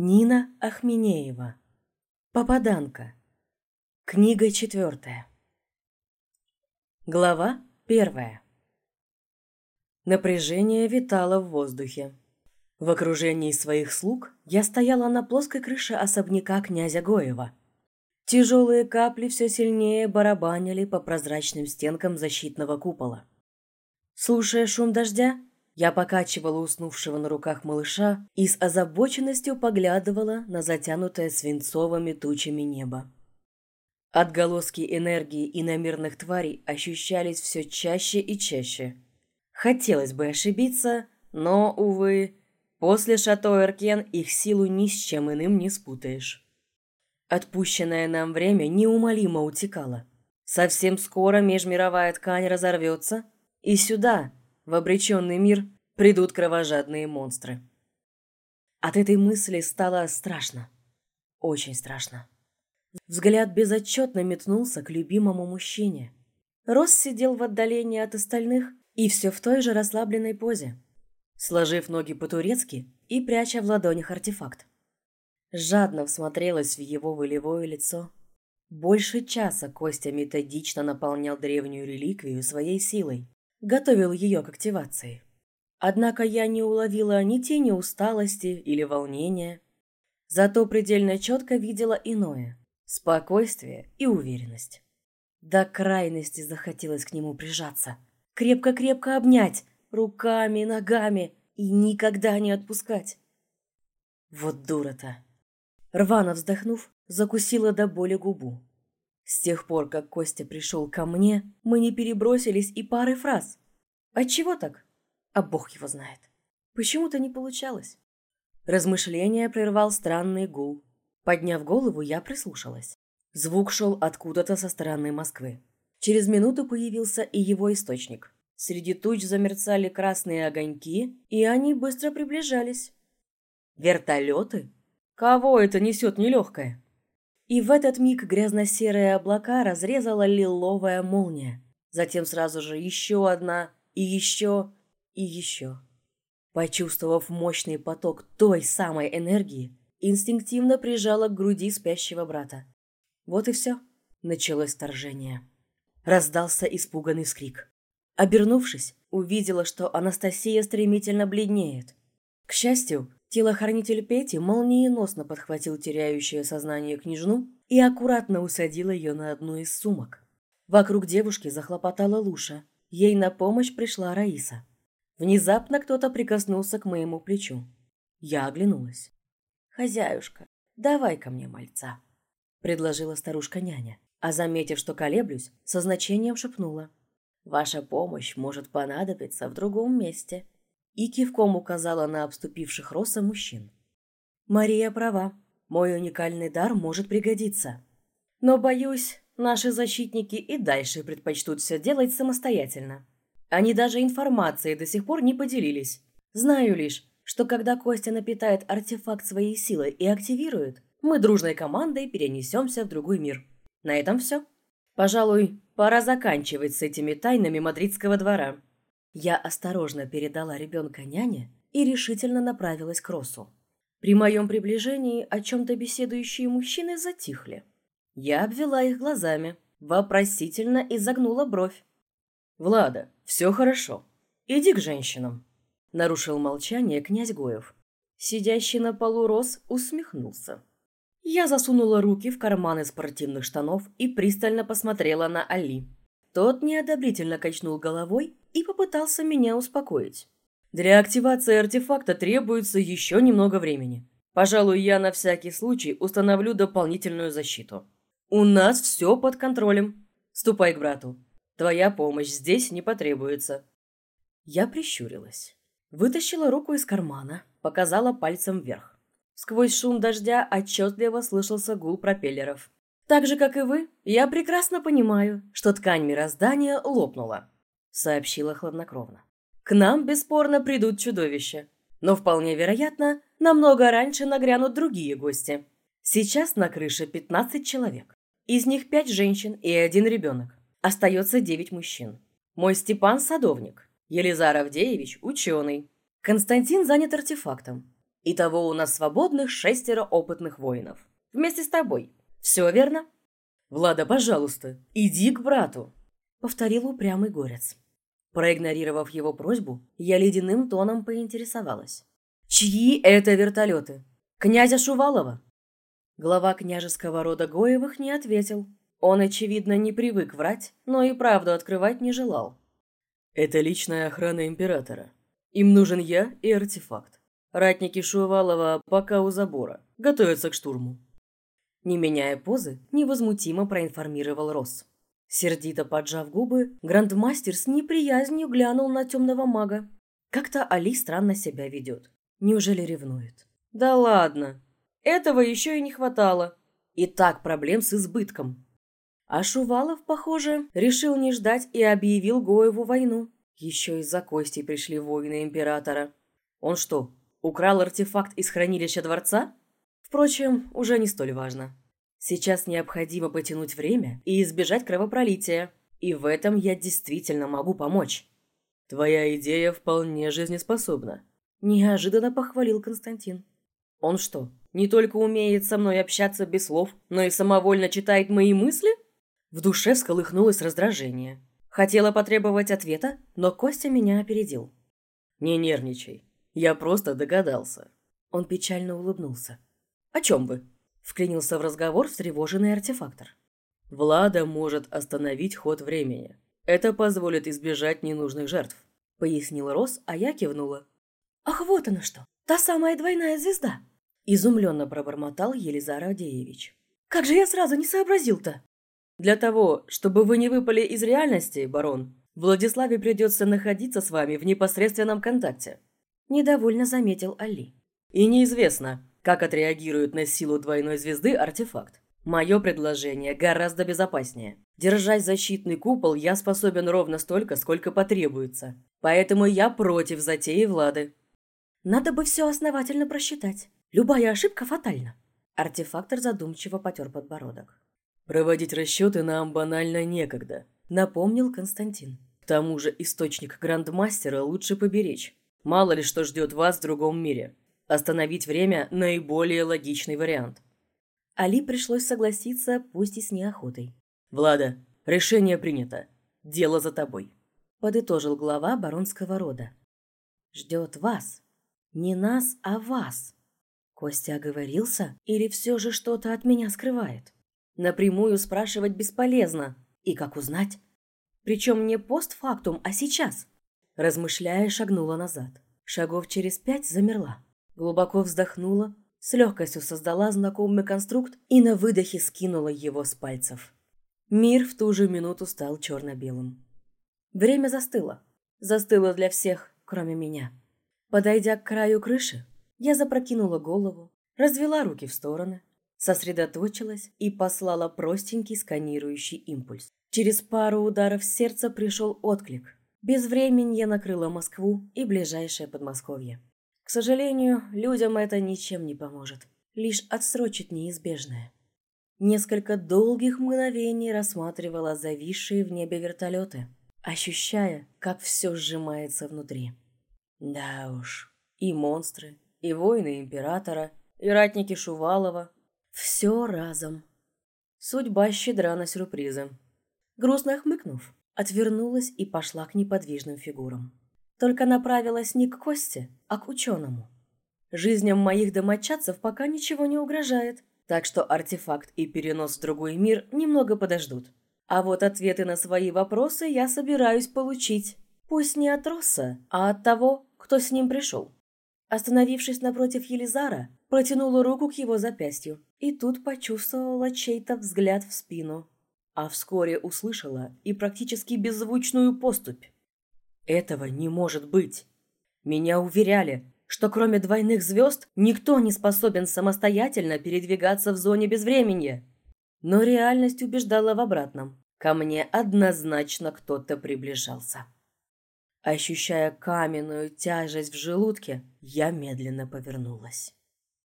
Нина Ахминеева. Попаданка. Книга четвертая. Глава первая. Напряжение витало в воздухе. В окружении своих слуг я стояла на плоской крыше особняка князя Гоева. Тяжелые капли все сильнее барабанили по прозрачным стенкам защитного купола. Слушая шум дождя, я покачивала уснувшего на руках малыша и с озабоченностью поглядывала на затянутое свинцовыми тучами небо. Отголоски энергии иномирных тварей ощущались все чаще и чаще. Хотелось бы ошибиться, но, увы, после Шато Эркен их силу ни с чем иным не спутаешь. Отпущенное нам время неумолимо утекало. Совсем скоро межмировая ткань разорвется, и сюда, в обреченный мир придут кровожадные монстры. От этой мысли стало страшно. Очень страшно. Взгляд безотчетно метнулся к любимому мужчине. Рос сидел в отдалении от остальных и все в той же расслабленной позе, сложив ноги по-турецки и пряча в ладонях артефакт. Жадно всмотрелась в его волевое лицо. Больше часа Костя методично наполнял древнюю реликвию своей силой, готовил ее к активации. Однако я не уловила ни тени усталости или волнения. Зато предельно четко видела иное – спокойствие и уверенность. До крайности захотелось к нему прижаться, крепко-крепко обнять, руками, ногами и никогда не отпускать. Вот дура-то. Рвано вздохнув, закусила до боли губу. С тех пор, как Костя пришел ко мне, мы не перебросились и пары фраз. Отчего так? А бог его знает. Почему-то не получалось. Размышление прервал странный гул. Подняв голову, я прислушалась. Звук шел откуда-то со стороны Москвы. Через минуту появился и его источник. Среди туч замерцали красные огоньки, и они быстро приближались. Вертолеты? Кого это несет нелегкое? И в этот миг грязно-серые облака разрезала лиловая молния. Затем сразу же еще одна, и еще, и еще. Почувствовав мощный поток той самой энергии, инстинктивно прижала к груди спящего брата. Вот и все. Началось вторжение. Раздался испуганный вскрик. Обернувшись, увидела, что Анастасия стремительно бледнеет. К счастью, Телохранитель Пети молниеносно подхватил теряющее сознание княжну и аккуратно усадил ее на одну из сумок. Вокруг девушки захлопотала Луша. Ей на помощь пришла Раиса. Внезапно кто-то прикоснулся к моему плечу. Я оглянулась. «Хозяюшка, давай ко мне мальца», — предложила старушка-няня, а, заметив, что колеблюсь, со значением шепнула. «Ваша помощь может понадобиться в другом месте» и кивком указала на обступивших Роса мужчин. «Мария права. Мой уникальный дар может пригодиться. Но, боюсь, наши защитники и дальше предпочтут все делать самостоятельно. Они даже информацией до сих пор не поделились. Знаю лишь, что когда Костя напитает артефакт своей силой и активирует, мы дружной командой перенесемся в другой мир. На этом все. Пожалуй, пора заканчивать с этими тайнами мадридского двора. Я осторожно передала ребенка няне и решительно направилась к Росу. При моем приближении о чем-то беседующие мужчины затихли. Я обвела их глазами, вопросительно изогнула бровь. «Влада, все хорошо. Иди к женщинам», — нарушил молчание князь Гоев. Сидящий на полу Рос усмехнулся. Я засунула руки в карманы спортивных штанов и пристально посмотрела на Али. Тот неодобрительно качнул головой и попытался меня успокоить. Для активации артефакта требуется еще немного времени. Пожалуй, я на всякий случай установлю дополнительную защиту. У нас все под контролем. Ступай к брату. Твоя помощь здесь не потребуется. Я прищурилась. Вытащила руку из кармана, показала пальцем вверх. Сквозь шум дождя отчетливо слышался гул пропеллеров. Так же, как и вы, я прекрасно понимаю, что ткань мироздания лопнула сообщила хладнокровно. К нам бесспорно придут чудовища, но вполне вероятно, намного раньше нагрянут другие гости. Сейчас на крыше 15 человек. Из них 5 женщин и один ребенок. Остается 9 мужчин. Мой Степан – садовник. Елизар Авдеевич – ученый. Константин занят артефактом. Итого у нас свободных шестеро опытных воинов. Вместе с тобой. Все верно? Влада, пожалуйста, иди к брату, повторил упрямый горец. Проигнорировав его просьбу, я ледяным тоном поинтересовалась. «Чьи это вертолеты? Князя Шувалова?» Глава княжеского рода Гоевых не ответил. Он, очевидно, не привык врать, но и правду открывать не желал. «Это личная охрана императора. Им нужен я и артефакт. Ратники Шувалова пока у забора, готовятся к штурму». Не меняя позы, невозмутимо проинформировал Росс. Сердито поджав губы, грандмастер с неприязнью глянул на темного мага. Как-то Али странно себя ведет. Неужели ревнует? Да ладно. Этого еще и не хватало. И так проблем с избытком. А Шувалов, похоже, решил не ждать и объявил Гоеву войну. Еще из-за кости пришли воины императора. Он что, украл артефакт из хранилища дворца? Впрочем, уже не столь важно. Сейчас необходимо потянуть время и избежать кровопролития. И в этом я действительно могу помочь. Твоя идея вполне жизнеспособна. Неожиданно похвалил Константин. Он что, не только умеет со мной общаться без слов, но и самовольно читает мои мысли? В душе всколыхнулось раздражение. Хотела потребовать ответа, но Костя меня опередил. «Не нервничай. Я просто догадался». Он печально улыбнулся. «О чем вы?» Вклинился в разговор встревоженный артефактор. «Влада может остановить ход времени. Это позволит избежать ненужных жертв», — пояснил Рос, а я кивнула. «Ах, вот оно что! Та самая двойная звезда!» Изумленно пробормотал Елизар Авдеевич. «Как же я сразу не сообразил-то?» «Для того, чтобы вы не выпали из реальности, барон, Владиславе придется находиться с вами в непосредственном контакте», – недовольно заметил Али. «И неизвестно, как отреагирует на силу двойной звезды артефакт. Мое предложение гораздо безопаснее. Держать защитный купол я способен ровно столько, сколько потребуется. Поэтому я против затеи Влады. Надо бы все основательно просчитать. Любая ошибка фатальна. Артефактор задумчиво потер подбородок. «Проводить расчеты нам банально некогда», — напомнил Константин. «К тому же источник Грандмастера лучше поберечь. Мало ли что ждет вас в другом мире. Остановить время – наиболее логичный вариант. Али пришлось согласиться, пусть и с неохотой. «Влада, решение принято. Дело за тобой», – подытожил глава баронского рода. «Ждет вас. Не нас, а вас». Костя оговорился или все же что-то от меня скрывает? Напрямую спрашивать бесполезно. И как узнать? Причем не постфактум, а сейчас. Размышляя, шагнула назад. Шагов через пять замерла. Глубоко вздохнула, с легкостью создала знакомый конструкт и на выдохе скинула его с пальцев. Мир в ту же минуту стал черно-белым. Время застыло. Застыло для всех, кроме меня. Подойдя к краю крыши, я запрокинула голову, развела руки в стороны, сосредоточилась и послала простенький сканирующий импульс. Через пару ударов сердца пришел отклик. Без времени я накрыла Москву и ближайшее Подмосковье. К сожалению, людям это ничем не поможет, лишь отсрочит неизбежное. Несколько долгих мгновений рассматривала зависшие в небе вертолеты, ощущая, как все сжимается внутри. Да уж, и монстры, и воины Императора, и ратники Шувалова. Все разом. Судьба щедра на сюрпризы. Грустно хмыкнув, отвернулась и пошла к неподвижным фигурам. Только направилась не к Косте, а к ученому. Жизням моих домочадцев пока ничего не угрожает, так что артефакт и перенос в другой мир немного подождут. А вот ответы на свои вопросы я собираюсь получить. Пусть не от Росса, а от того, кто с ним пришел. Остановившись напротив Елизара, протянула руку к его запястью и тут почувствовала чей-то взгляд в спину. А вскоре услышала и практически беззвучную поступь. Этого не может быть. Меня уверяли, что кроме двойных звезд никто не способен самостоятельно передвигаться в зоне безвременья. Но реальность убеждала в обратном. Ко мне однозначно кто-то приближался. Ощущая каменную тяжесть в желудке, я медленно повернулась.